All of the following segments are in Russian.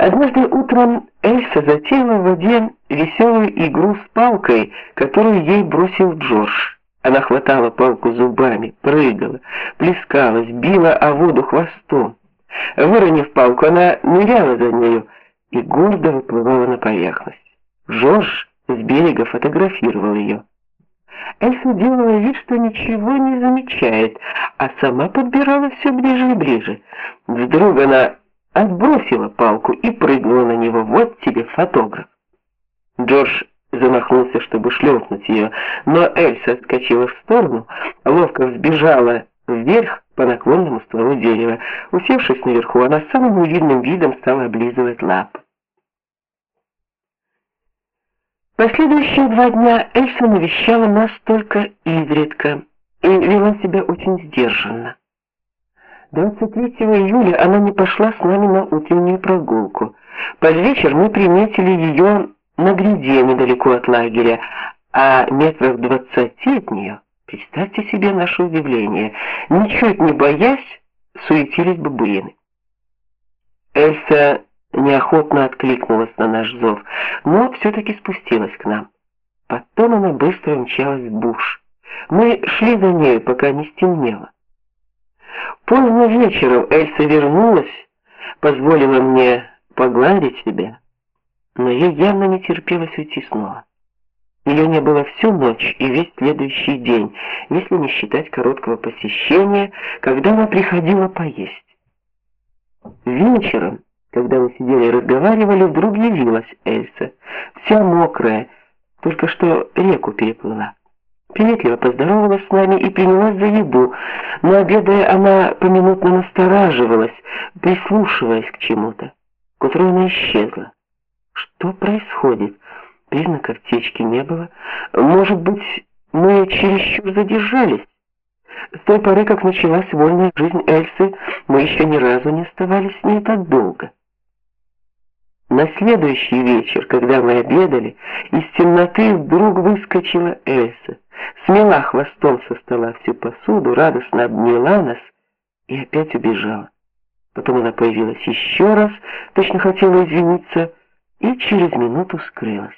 Однажды утром Эльса затеяла в воде веселую игру с палкой, которую ей бросил Джордж. Она хватала палку зубами, прыгала, плескалась, била о воду хвостом. Выронив палку, она ныряла за нею и гордо выплывала на поверхность. Джордж с берега фотографировал ее. Эльса делала вид, что ничего не замечает, а сама подбирала все ближе и ближе. Вдруг она отбросила палку и прыгнула на него. Вот тебе фотограф. Джордж замахнулся, чтобы шлепнуть ее, но Эльса отскочила в сторону, ловко взбежала вверх по наклонному стволу дерева. Усевшись наверху, она самым невидным видом стала облизывать лапы. Последующие два дня Эльса навещала нас только изредка и вела себя очень сдержанно. 23 июля она не пошла с нами на утреннюю прогулку. Под вечер мы приметили ее на гряде недалеко от лагеря, а метров двадцати от нее, представьте себе наше удивление, ничуть не боясь, суетились бабуины. Эльса неохотно откликнулась на наш зов, но все таки спустилась к нам. Потом она быстро мчалась в буш. Мы шли за ней, пока не стемнело. Поздно вечером Эльса вернулась, позволила мне погладить себя, но ей явно не терпелось уйти снова. Ее не было всю ночь и весь следующий день, если не считать короткого посещения, когда она приходила поесть. Вечером, когда мы сидели и разговаривали, вдруг явилась Эльса, вся мокрая, только что реку переплыла. Приветливо поздоровалась с нами и принялась за еду, но обедая она поминутно настораживалась, прислушиваясь к чему-то. К утру она исчезла. Что происходит? Признаков течки не было. Может быть, мы чересчур задержались? С той поры, как началась вольная жизнь Эльсы, мы еще ни разу не оставались с ней так долго. На следующий вечер, когда мы обедали, из темноты вдруг выскочила Эльса смела хвостом со стола всю посуду, радостно обняла нас и опять убежала. Потом она появилась еще раз, точно хотела извиниться, и через минуту скрылась.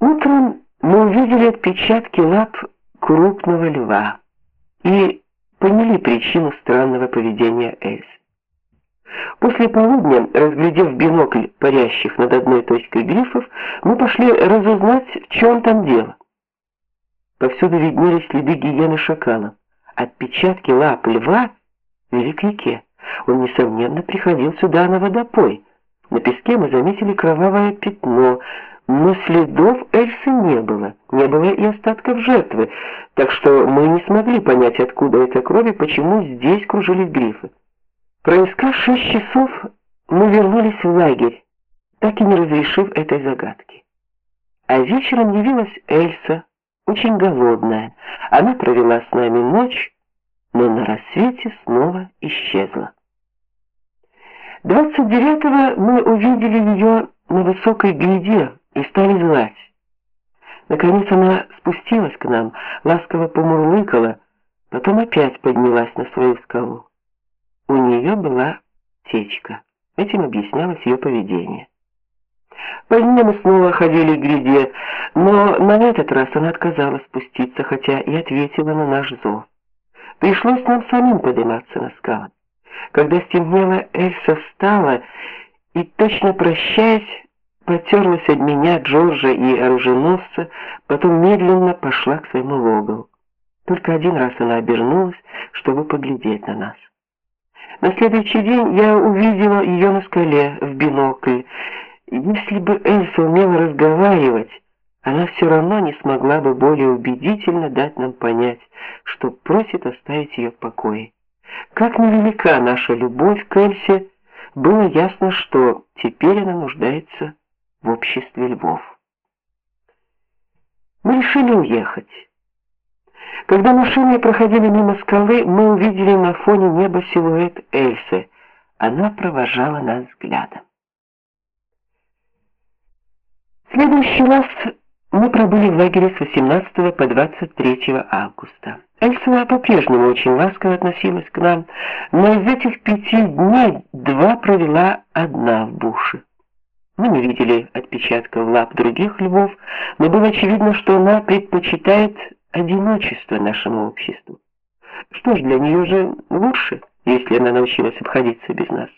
Утром мы увидели отпечатки лап крупного льва и поняли причину странного поведения Эльсы. После полудня, разглядев бинокль парящих над одной точкой грифов, мы пошли разузнать, в чем там дело. Повсюду виднелись следы гиены шакала. Отпечатки лап льва вели реке. Он, несомненно, приходил сюда на водопой. На песке мы заметили кровавое пятно, но следов Эльсы не было, не было и остатков жертвы, так что мы не смогли понять, откуда эта кровь и почему здесь кружились грифы. Проискав шесть часов, мы вернулись в лагерь, так и не разрешив этой загадки. А вечером явилась Эльса, очень голодная. Она провела с нами ночь, но на рассвете снова исчезла. 29-го мы увидели ее на высокой гряде и стали звать. Наконец она спустилась к нам, ласково помурлыкала, потом опять поднялась на свою скалу. У нее была течка. Этим объяснялось ее поведение. Позднее мы снова ходили к гряде, но на этот раз она отказалась спуститься, хотя и ответила на наш зов. Пришлось нам самим подниматься на скалы. Когда стемнело, Эльса встала и, точно прощаясь, потерлась от меня, Джорджа и оруженосца, потом медленно пошла к своему логову. Только один раз она обернулась, чтобы поглядеть на нас. На следующий день я увидела ее на скале в бинокль. Если бы Эльса умела разговаривать, она все равно не смогла бы более убедительно дать нам понять, что просит оставить ее в покое. Как невелика наша любовь к Эльсе, было ясно, что теперь она нуждается в обществе львов. Мы решили уехать. Когда машины проходили мимо скалы, мы увидели на фоне неба силуэт Эльсы. Она провожала нас взглядом. Следующий раз мы пробыли в лагере с 18 по 23 августа. Эльсуа по-прежнему очень ласково относилась к нам, но из этих пяти дней два провела одна в буше. Мы не видели отпечатков лап других львов, но было очевидно, что она предпочитает одиночество нашему обществу. Что ж, для нее же лучше, если она научилась обходиться без нас.